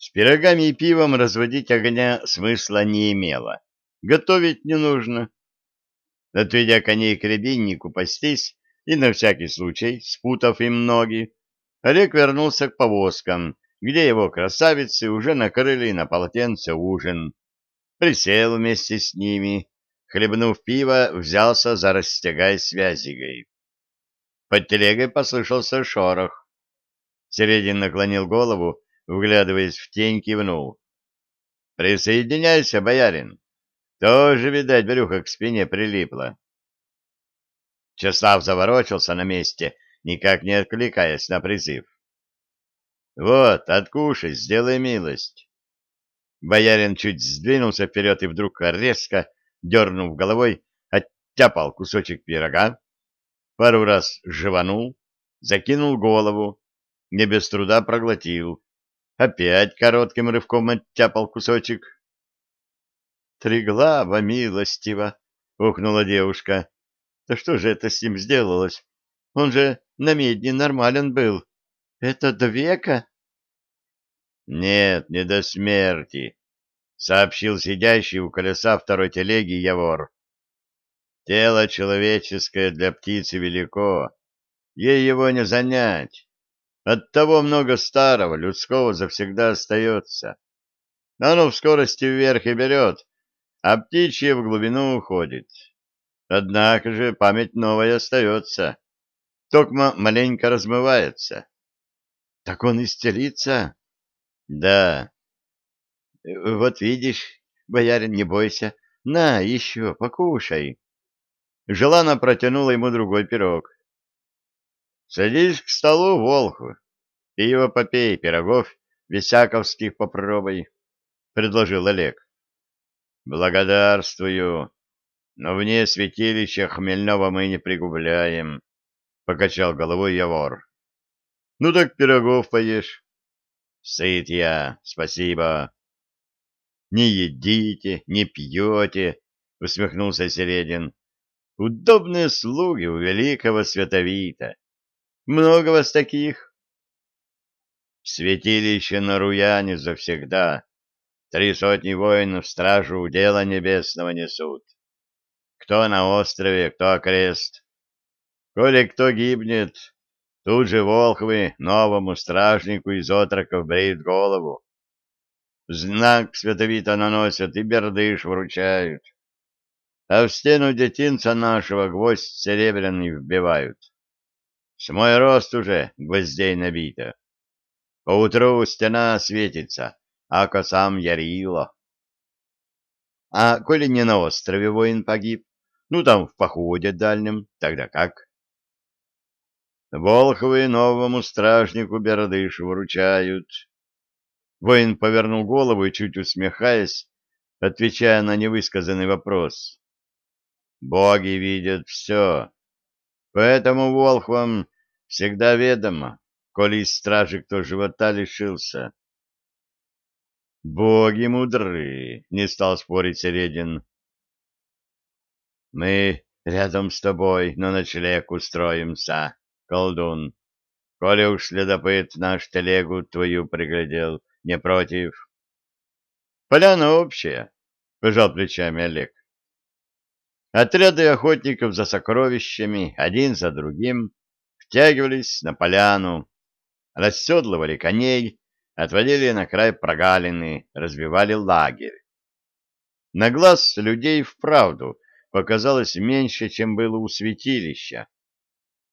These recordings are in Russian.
С пирогами и пивом разводить огня смысла не имело. Готовить не нужно. Отведя коней к рябиннику пастись и на всякий случай, спутав им ноги, Олег вернулся к повозкам, где его красавицы уже накрыли на полотенце ужин. Присел вместе с ними, хлебнув пиво, взялся за растягай связигой. Под телегой послышался шорох. Середин наклонил голову, вглядываясь в тень, кивнул. — Присоединяйся, боярин. Тоже, видать, брюхо к спине прилипло. Чеслав заворочился на месте, никак не откликаясь на призыв. — Вот, откушай, сделай милость. Боярин чуть сдвинулся вперед и вдруг резко, дернув головой, оттяпал кусочек пирога, пару раз жеванул, закинул голову, не без труда проглотил Опять коротким рывком оттяпал кусочек. «Триглава милостиво!» — ухнула девушка. «Да что же это с ним сделалось? Он же на медне нормален был. Это до века?» «Нет, не до смерти», — сообщил сидящий у колеса второй телеги Явор. «Тело человеческое для птицы велико, ей его не занять. Оттого много старого, людского завсегда остается. Оно в скорости вверх и берет, а птичье в глубину уходит. Однако же память новая остается. Токма маленько размывается. — Так он исцелится? — Да. — Вот видишь, боярин, не бойся. На, еще, покушай. Желана протянула ему другой пирог. Садись к столу, Волху. Пиво попей, пирогов висяковских попробуй, — предложил Олег. Благодарствую, но вне святилища хмельного мы не пригубляем, — покачал головой Явор. Ну так пирогов поешь. Сыт я, спасибо. Не едите, не пьете, — усмехнулся Середин. Удобные слуги у великого святовита. Много вас таких? Святилище на Руяне завсегда. Три сотни воинов стражу дела небесного несут. Кто на острове, кто окрест. Коли кто гибнет, тут же волхвы новому стражнику из отроков бреют голову. Знак святовито наносят и бердыш вручают. А в стену детинца нашего гвоздь серебряный вбивают. С мой рост уже гвоздей набито. Поутру стена светится, ако сам Ярило. А коли не на острове воин погиб, ну там в походе дальнем, тогда как? Волховы новому стражнику бердыш вручают. Воин повернул голову и, чуть усмехаясь, отвечая на невысказанный вопрос. Боги видят все, Поэтому волхвам всегда ведомо, коли из стражи кто живота лишился. Боги мудры, не стал спорить Середин. Мы рядом с тобой на ночлег устроимся, колдун. Коли уж следопыт наш телегу твою приглядел, не против. Поляна общая, пожал плечами Олег. Отряды охотников за сокровищами один за другим втягивались на поляну, расседлывали коней, отводили на край прогалины, разбивали лагерь. На глаз людей вправду показалось меньше, чем было у святилища,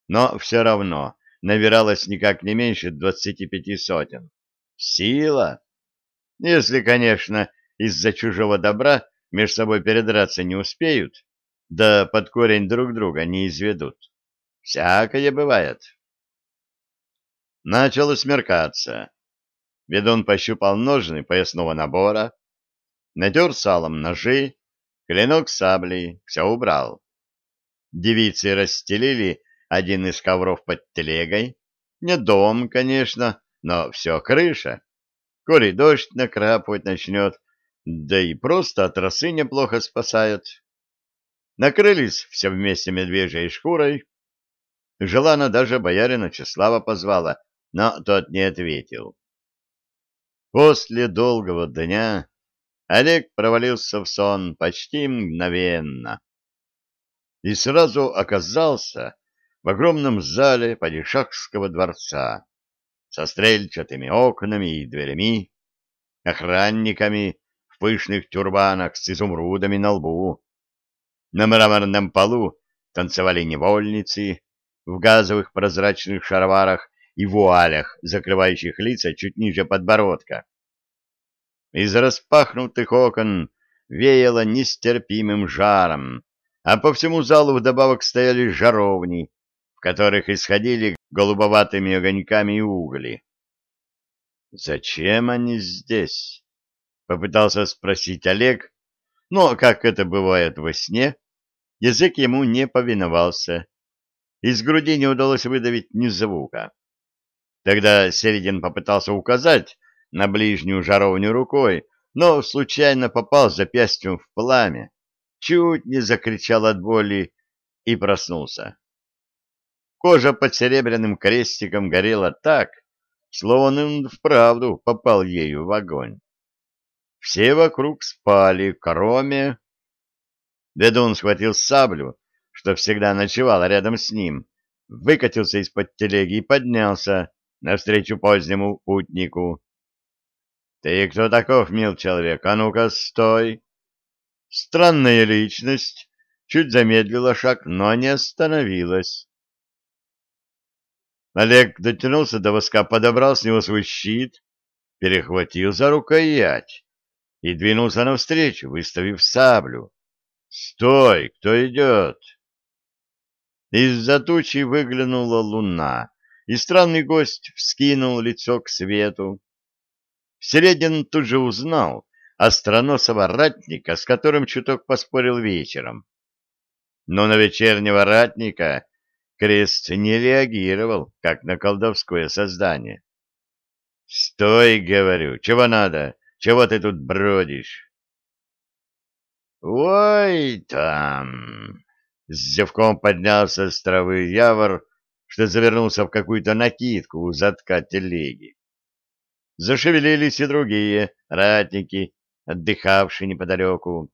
но все равно набиралось никак не меньше двадцати пяти сотен. Сила! Если, конечно, из-за чужого добра между собой передраться не успеют, да под корень друг друга не изведут. Всякое бывает. Начало смеркаться. Ведун пощупал ножны поясного набора, натер салом ножи, клинок саблей, все убрал. Девицы расстелили один из ковров под телегой. Не дом, конечно, но все крыша. Коли дождь накрапывать начнет, да и просто от росы неплохо спасает. Накрылись все вместе медвежьей шкурой. Желана даже боярина Числава позвала, но тот не ответил. После долгого дня Олег провалился в сон почти мгновенно и сразу оказался в огромном зале Падишахского дворца со стрельчатыми окнами и дверями, охранниками в пышных тюрбанах с изумрудами на лбу. На мраморном полу танцевали невольницы в газовых прозрачных шароварах и вуалях, закрывающих лица чуть ниже подбородка. Из распахнутых окон веяло нестерпимым жаром, а по всему залу вдобавок стояли жаровни, в которых исходили голубоватыми огоньками угли. «Зачем они здесь?» — попытался спросить Олег, но, как это бывает во сне, язык ему не повиновался. Из груди не удалось выдавить ни звука. Тогда Середин попытался указать на ближнюю жаровню рукой, но случайно попал запястьем в пламя, чуть не закричал от боли и проснулся. Кожа под серебряным крестиком горела так, словно он вправду попал ею в огонь. Все вокруг спали, кроме... Ведун схватил саблю, что всегда ночевал рядом с ним, выкатился из-под телеги и поднялся, навстречу позднему путнику. — Ты кто таков, мил человек? А ну-ка, стой! Странная личность чуть замедлила шаг, но не остановилась. Олег дотянулся до воска, подобрал с него свой щит, перехватил за рукоять и двинулся навстречу, выставив саблю. «Стой! Кто идет?» Из-за тучи выглянула луна и странный гость вскинул лицо к свету. Середин тут же узнал остроносого ратника, с которым чуток поспорил вечером. Но на вечернего ратника крест не реагировал, как на колдовское создание. — Стой, говорю, чего надо? Чего ты тут бродишь? — Ой, там! — с зевком поднялся с травы явор, что завернулся в какую-то накидку у задка телеги. Зашевелились и другие ратники, отдыхавшие неподалеку.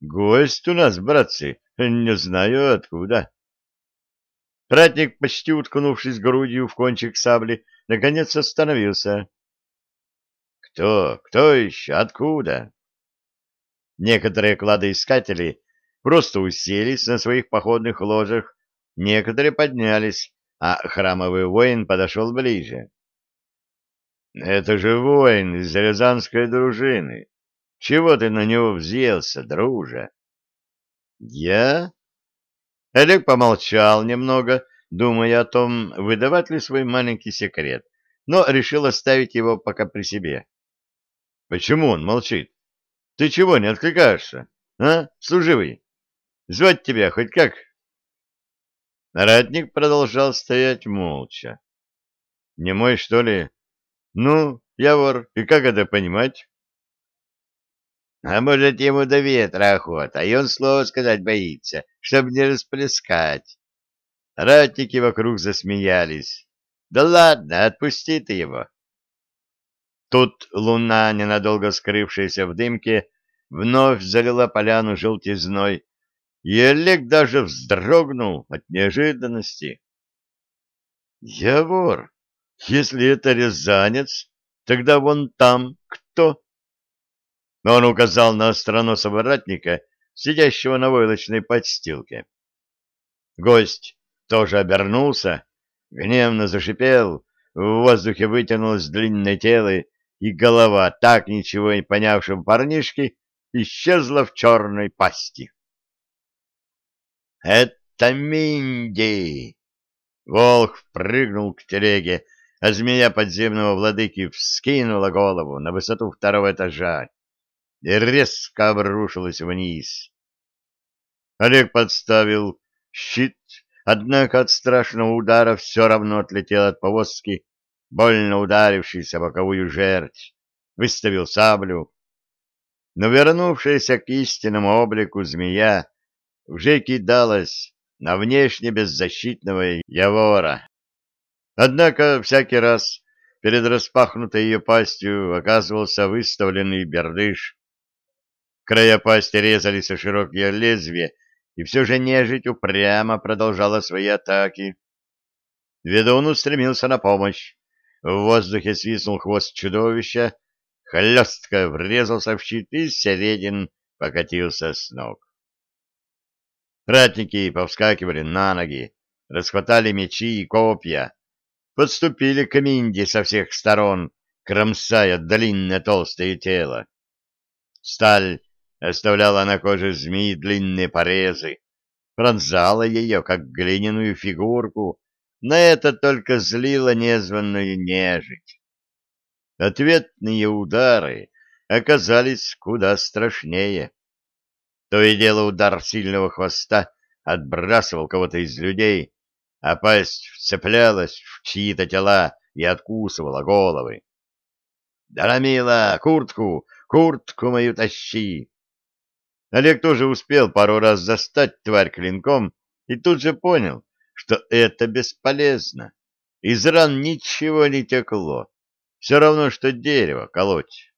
Гость у нас, братцы, не знаю откуда. Ратник, почти уткнувшись грудью в кончик сабли, наконец остановился. Кто? Кто еще? Откуда? Некоторые кладоискатели просто уселись на своих походных ложах Некоторые поднялись, а храмовый воин подошел ближе. — Это же воин из Рязанской дружины. Чего ты на него взъелся, друже? — Я? Олег помолчал немного, думая о том, выдавать ли свой маленький секрет, но решил оставить его пока при себе. — Почему он молчит? Ты чего не откликаешься? А, служивый? Звать тебя хоть как? Ратник продолжал стоять молча. — Не мой, что ли? Ну, я вор, и как это понимать? — А может, ему до ветра охота, и он слово сказать боится, чтобы не расплескать. Ратники вокруг засмеялись. — Да ладно, отпусти ты его. Тут луна, ненадолго скрывшаяся в дымке, вновь залила поляну желтизной, и Олег даже вздрогнул от неожиданности. «Я вор. Если это рязанец, тогда вон там кто?» Но он указал на остроносого ратника, сидящего на войлочной подстилке. Гость тоже обернулся, гневно зашипел, в воздухе вытянулось длинное тело, и голова, так ничего не понявшего парнишки, исчезла в черной пасти. «Это Минди!» Волк прыгнул к телеге, а змея подземного владыки вскинула голову на высоту второго этажа и резко обрушилась вниз. Олег подставил щит, однако от страшного удара все равно отлетел от повозки, больно ударившийся боковую жерть, выставил саблю. Но вернувшаяся к истинному облику змея уже кидалась на внешне беззащитного Явора. Однако всякий раз перед распахнутой ее пастью оказывался выставленный бердыш. Края пасти резались о широкие лезвия, и все же нежить упрямо продолжала свои атаки. Ведун устремился на помощь. В воздухе свистнул хвост чудовища, хлестко врезался в щит и середин покатился с ног. Ратники повскакивали на ноги, расхватали мечи и копья, подступили к Минде со всех сторон, кромсая длинное толстое тело. Сталь оставляла на коже змеи длинные порезы, пронзала ее, как глиняную фигурку, на это только злила незваную нежить. Ответные удары оказались куда страшнее. То и дело удар сильного хвоста отбрасывал кого-то из людей, а пасть вцеплялась в чьи-то тела и откусывала головы. «Дарамила, куртку, куртку мою тащи!» Олег тоже успел пару раз застать тварь клинком и тут же понял, что это бесполезно. Из ран ничего не текло. Все равно, что дерево колоть.